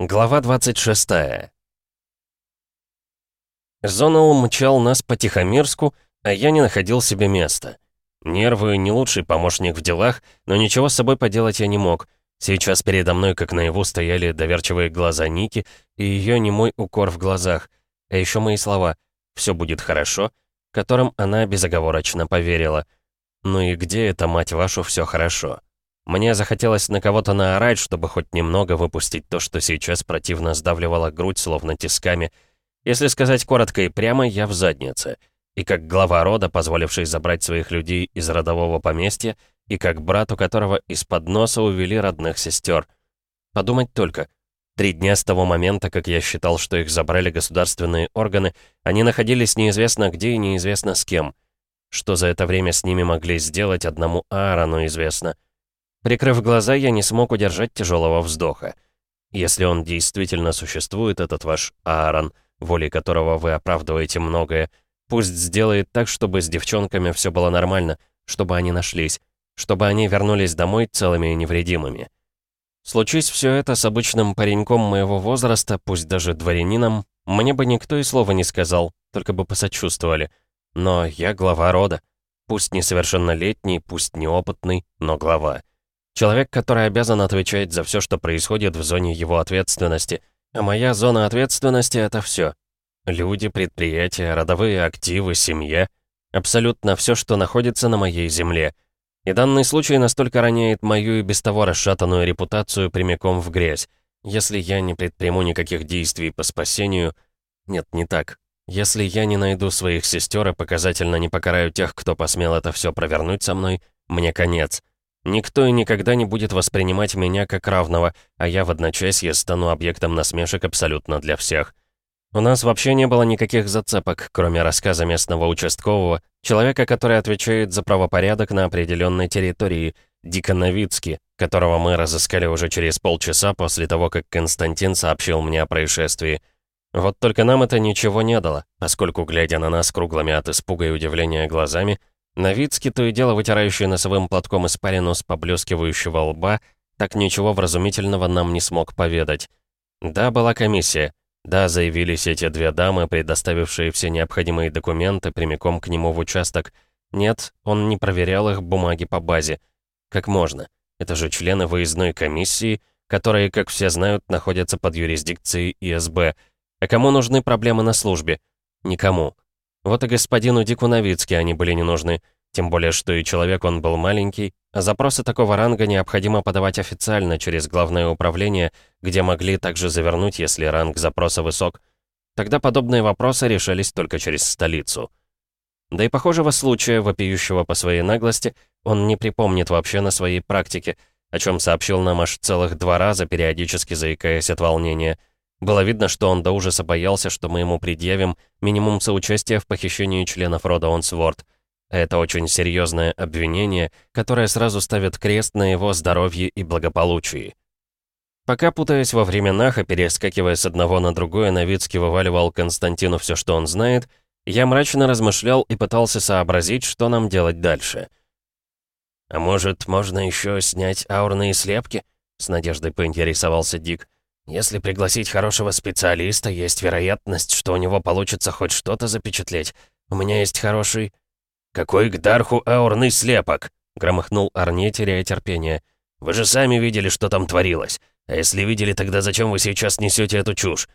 Глава 26 Зонал мчал нас по Тихомирску, а я не находил себе места. Нервы — не лучший помощник в делах, но ничего с собой поделать я не мог. Сейчас передо мной, как наяву, стояли доверчивые глаза Ники и ее немой укор в глазах, а еще мои слова «все будет хорошо», которым она безоговорочно поверила. Ну и где это, мать вашу, все хорошо? Мне захотелось на кого-то наорать, чтобы хоть немного выпустить то, что сейчас противно сдавливало грудь, словно тисками. Если сказать коротко и прямо, я в заднице. И как глава рода, позволивший забрать своих людей из родового поместья, и как брат, у которого из-под носа увели родных сестер. Подумать только. Три дня с того момента, как я считал, что их забрали государственные органы, они находились неизвестно где и неизвестно с кем. Что за это время с ними могли сделать, одному Аарону известно — Прикрыв глаза, я не смог удержать тяжелого вздоха. Если он действительно существует, этот ваш Аарон, волей которого вы оправдываете многое, пусть сделает так, чтобы с девчонками все было нормально, чтобы они нашлись, чтобы они вернулись домой целыми и невредимыми. Случись все это с обычным пареньком моего возраста, пусть даже дворянином, мне бы никто и слова не сказал, только бы посочувствовали. Но я глава рода. Пусть несовершеннолетний, пусть неопытный, но глава. Человек, который обязан отвечать за все, что происходит в зоне его ответственности. А моя зона ответственности — это все. Люди, предприятия, родовые активы, семья. Абсолютно все, что находится на моей земле. И данный случай настолько роняет мою и без того расшатанную репутацию прямиком в грязь. Если я не предприму никаких действий по спасению... Нет, не так. Если я не найду своих сестер и показательно не покараю тех, кто посмел это все провернуть со мной, мне конец. Никто и никогда не будет воспринимать меня как равного, а я в одночасье стану объектом насмешек абсолютно для всех. У нас вообще не было никаких зацепок, кроме рассказа местного участкового, человека, который отвечает за правопорядок на определенной территории, Дика Новицки, которого мы разыскали уже через полчаса после того, как Константин сообщил мне о происшествии. Вот только нам это ничего не дало, поскольку, глядя на нас круглыми от испуга и удивления глазами, Новицкий, то и дело вытирающий носовым платком испарину с поблескивающего лба, так ничего вразумительного нам не смог поведать. Да, была комиссия. Да, заявились эти две дамы, предоставившие все необходимые документы прямиком к нему в участок. Нет, он не проверял их бумаги по базе. Как можно? Это же члены выездной комиссии, которые, как все знают, находятся под юрисдикцией ИСБ. А кому нужны проблемы на службе? Никому. Вот и господину Дику Новицки они были не нужны. Тем более, что и человек он был маленький, а запросы такого ранга необходимо подавать официально через главное управление, где могли также завернуть, если ранг запроса высок. Тогда подобные вопросы решались только через столицу. Да и похожего случая, вопиющего по своей наглости, он не припомнит вообще на своей практике, о чем сообщил нам аж целых два раза, периодически заикаясь от волнения. Было видно, что он до ужаса боялся, что мы ему предъявим минимум соучастия в похищении членов рода Онсворд. Это очень серьезное обвинение, которое сразу ставит крест на его здоровье и благополучии. Пока, путаясь во временах и перескакивая с одного на другое, Новицкий вываливал Константину все, что он знает, я мрачно размышлял и пытался сообразить, что нам делать дальше. «А может, можно еще снять аурные слепки?» — с надеждой поинтересовался Дик. Если пригласить хорошего специалиста, есть вероятность, что у него получится хоть что-то запечатлеть. У меня есть хороший...» «Какой к Дарху аурный слепок?» — громыхнул Арне, теряя терпение. «Вы же сами видели, что там творилось. А если видели, тогда зачем вы сейчас несете эту чушь?»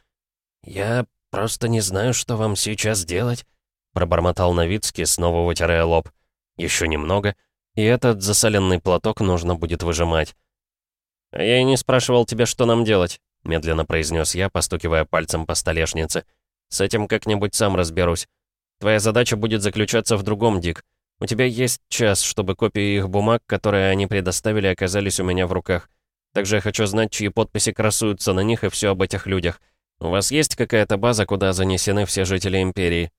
«Я просто не знаю, что вам сейчас делать», — пробормотал Новицкий, снова вытирая лоб. «Еще немного, и этот засаленный платок нужно будет выжимать». «А я и не спрашивал тебя, что нам делать», — медленно произнес я, постукивая пальцем по столешнице. «С этим как-нибудь сам разберусь. Твоя задача будет заключаться в другом, Дик. У тебя есть час, чтобы копии их бумаг, которые они предоставили, оказались у меня в руках. Также я хочу знать, чьи подписи красуются на них и все об этих людях. У вас есть какая-то база, куда занесены все жители Империи?»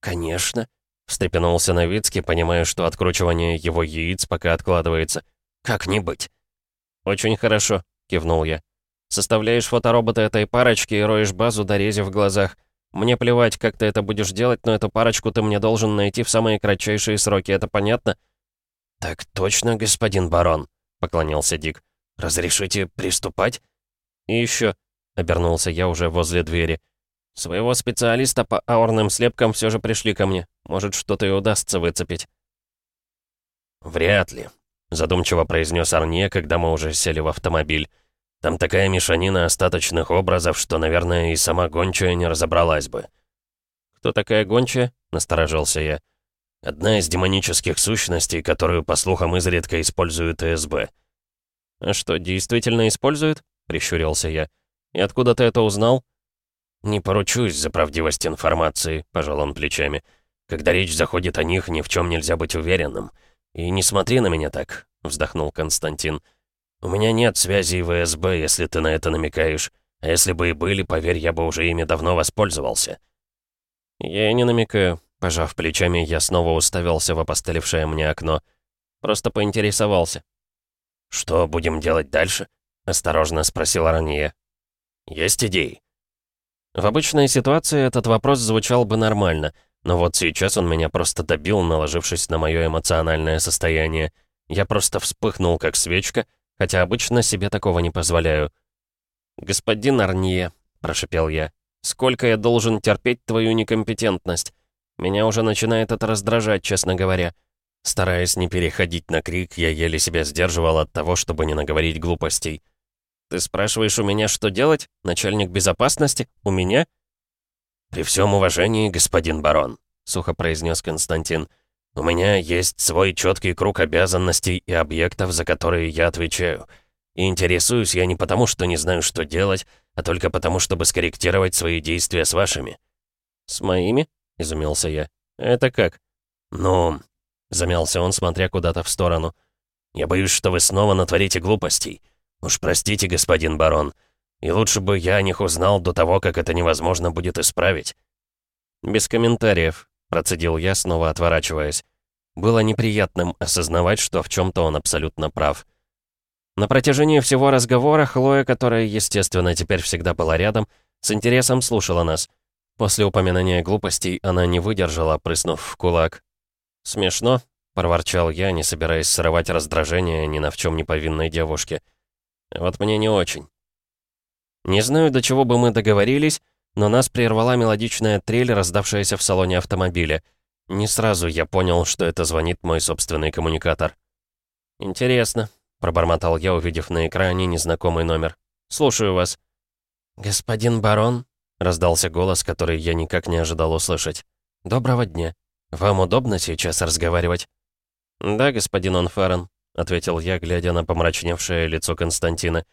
«Конечно», — встрепенулся Новицкий, понимая, что откручивание его яиц пока откладывается. «Как не быть?» «Очень хорошо», — кивнул я. Составляешь фоторобота этой парочки и роешь базу, дорезив в глазах. Мне плевать, как ты это будешь делать, но эту парочку ты мне должен найти в самые кратчайшие сроки, это понятно?» «Так точно, господин барон», — поклонился Дик. «Разрешите приступать?» «И еще. обернулся я уже возле двери. «Своего специалиста по аурным слепкам все же пришли ко мне. Может, что-то и удастся выцепить». «Вряд ли», — задумчиво произнес Арне, когда мы уже сели в автомобиль. «Там такая мешанина остаточных образов, что, наверное, и сама гончая не разобралась бы». «Кто такая гончая?» — насторожился я. «Одна из демонических сущностей, которую, по слухам, изредка используют СБ». «А что, действительно используют?» — прищурился я. «И откуда ты это узнал?» «Не поручусь за правдивость информации», — пожал он плечами. «Когда речь заходит о них, ни в чем нельзя быть уверенным. И не смотри на меня так», — вздохнул Константин. «У меня нет связей в ВСБ, если ты на это намекаешь. А если бы и были, поверь, я бы уже ими давно воспользовался». «Я не намекаю». Пожав плечами, я снова уставился в опостылевшее мне окно. Просто поинтересовался. «Что будем делать дальше?» — осторожно спросил Ранье. «Есть идеи?» В обычной ситуации этот вопрос звучал бы нормально, но вот сейчас он меня просто добил, наложившись на мое эмоциональное состояние. Я просто вспыхнул, как свечка, хотя обычно себе такого не позволяю. «Господин Арнье», — прошипел я, — «сколько я должен терпеть твою некомпетентность? Меня уже начинает это раздражать, честно говоря». Стараясь не переходить на крик, я еле себя сдерживал от того, чтобы не наговорить глупостей. «Ты спрашиваешь у меня, что делать? Начальник безопасности? У меня?» «При всем уважении, господин барон», — сухо произнес Константин, «у меня есть свой четкий круг обязанностей и объектов, за которые я отвечаю. И интересуюсь я не потому, что не знаю, что делать, а только потому, чтобы скорректировать свои действия с вашими». «С моими?» — изумился я. «Это как?» «Ну...» — замялся он, смотря куда-то в сторону. «Я боюсь, что вы снова натворите глупостей. «Уж простите, господин барон, и лучше бы я о них узнал до того, как это невозможно будет исправить». «Без комментариев», — процедил я, снова отворачиваясь. Было неприятным осознавать, что в чем то он абсолютно прав. На протяжении всего разговора Хлоя, которая, естественно, теперь всегда была рядом, с интересом слушала нас. После упоминания глупостей она не выдержала, прыснув в кулак. «Смешно», — проворчал я, не собираясь срывать раздражение ни на в чем не повинной девушке. Вот мне не очень. Не знаю, до чего бы мы договорились, но нас прервала мелодичная трель, раздавшаяся в салоне автомобиля. Не сразу я понял, что это звонит мой собственный коммуникатор. «Интересно», — пробормотал я, увидев на экране незнакомый номер. «Слушаю вас». «Господин барон», — раздался голос, который я никак не ожидал услышать. «Доброго дня. Вам удобно сейчас разговаривать?» «Да, господин Онфарен», ответил я, глядя на помрачневшее лицо Константина.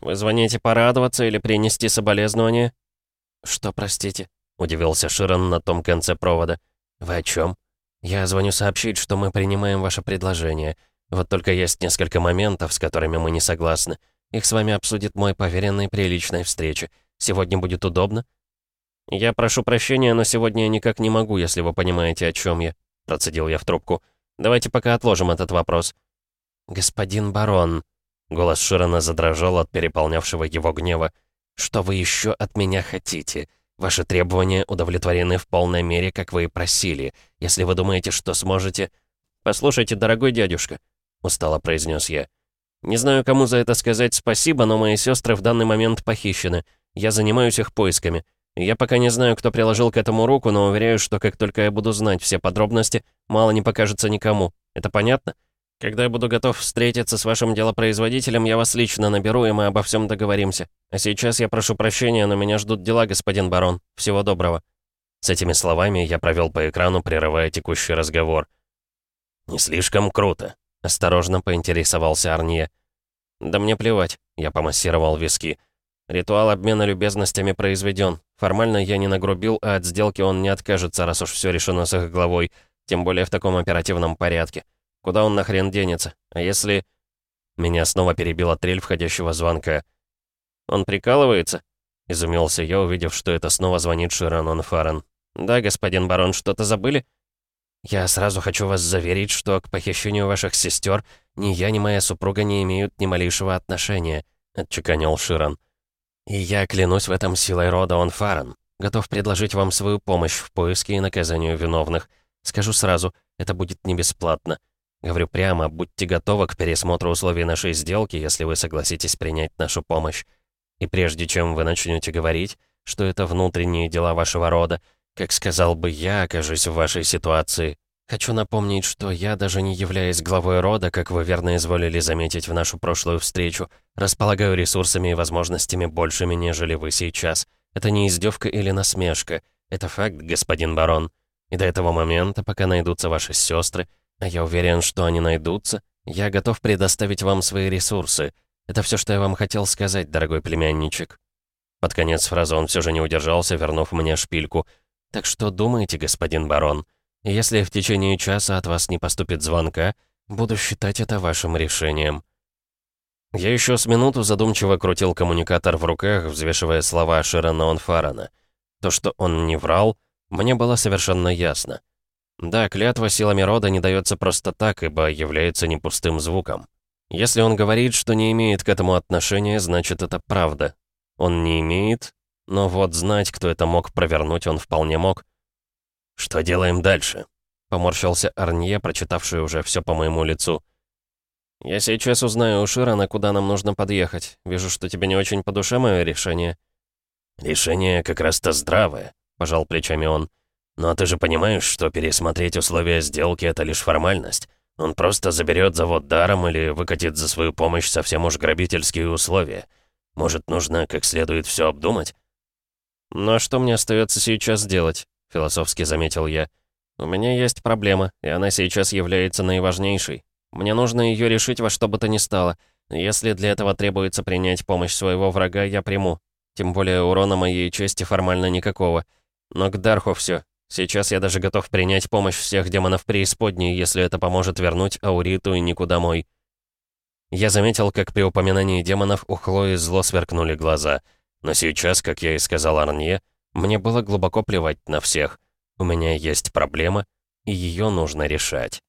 «Вы звоните порадоваться или принести соболезнования?» «Что, простите?» — удивился Широн на том конце провода. «Вы о чем? «Я звоню сообщить, что мы принимаем ваше предложение. Вот только есть несколько моментов, с которыми мы не согласны. Их с вами обсудит мой поверенный при личной встрече. Сегодня будет удобно?» «Я прошу прощения, но сегодня я никак не могу, если вы понимаете, о чем я», — процедил я в трубку. «Давайте пока отложим этот вопрос». «Господин барон», — голос Широна задрожал от переполнявшего его гнева, «что вы еще от меня хотите? Ваши требования удовлетворены в полной мере, как вы и просили. Если вы думаете, что сможете...» «Послушайте, дорогой дядюшка», — устало произнес я. «Не знаю, кому за это сказать спасибо, но мои сестры в данный момент похищены. Я занимаюсь их поисками. Я пока не знаю, кто приложил к этому руку, но уверяю, что как только я буду знать все подробности, мало не покажется никому. Это понятно?» Когда я буду готов встретиться с вашим делопроизводителем, я вас лично наберу, и мы обо всем договоримся. А сейчас я прошу прощения, но меня ждут дела, господин барон. Всего доброго». С этими словами я провел по экрану, прерывая текущий разговор. «Не слишком круто», — осторожно поинтересовался Арнье. «Да мне плевать», — я помассировал виски. «Ритуал обмена любезностями произведен. Формально я не нагрубил, а от сделки он не откажется, раз уж все решено с их главой, тем более в таком оперативном порядке. Куда он нахрен денется? А если...» Меня снова перебила трель входящего звонка. «Он прикалывается?» Изумился я, увидев, что это снова звонит Ширанон Фарен. «Да, господин барон, что-то забыли?» «Я сразу хочу вас заверить, что к похищению ваших сестер ни я, ни моя супруга не имеют ни малейшего отношения», — отчеканил Ширан. «И я клянусь в этом силой рода он Фарен. Готов предложить вам свою помощь в поиске и наказанию виновных. Скажу сразу, это будет не бесплатно. Говорю прямо, будьте готовы к пересмотру условий нашей сделки, если вы согласитесь принять нашу помощь. И прежде чем вы начнете говорить, что это внутренние дела вашего рода, как сказал бы я, окажусь в вашей ситуации, хочу напомнить, что я, даже не являясь главой рода, как вы верно изволили заметить в нашу прошлую встречу, располагаю ресурсами и возможностями большими, нежели вы сейчас. Это не издевка или насмешка. Это факт, господин барон. И до этого момента, пока найдутся ваши сестры, я уверен, что они найдутся, я готов предоставить вам свои ресурсы. Это все, что я вам хотел сказать, дорогой племянничек». Под конец фразы он все же не удержался, вернув мне шпильку. «Так что думаете, господин барон? Если в течение часа от вас не поступит звонка, буду считать это вашим решением». Я еще с минуту задумчиво крутил коммуникатор в руках, взвешивая слова Широна Онфарана. То, что он не врал, мне было совершенно ясно. Да, клятва силами рода не дается просто так, ибо является не пустым звуком. Если он говорит, что не имеет к этому отношения, значит это правда. Он не имеет, но вот знать, кто это мог провернуть, он вполне мог. «Что делаем дальше?» — поморщился Арнье, прочитавший уже все по моему лицу. «Я сейчас узнаю у Ширана, куда нам нужно подъехать. Вижу, что тебе не очень по душе мое решение». «Решение как раз-то здравое», — пожал плечами он. «Но ты же понимаешь, что пересмотреть условия сделки — это лишь формальность. Он просто заберет завод даром или выкатит за свою помощь совсем уж грабительские условия. Может, нужно как следует все обдумать?» «Ну а что мне остается сейчас делать?» — философски заметил я. «У меня есть проблема, и она сейчас является наиважнейшей. Мне нужно ее решить во что бы то ни стало. Если для этого требуется принять помощь своего врага, я приму. Тем более урона моей чести формально никакого. Но к Дарху все. Сейчас я даже готов принять помощь всех демонов преисподней, если это поможет вернуть Ауриту и никуда мой. Я заметил, как при упоминании демонов у Хлои зло сверкнули глаза. Но сейчас, как я и сказал Арнье, мне было глубоко плевать на всех. У меня есть проблема, и ее нужно решать.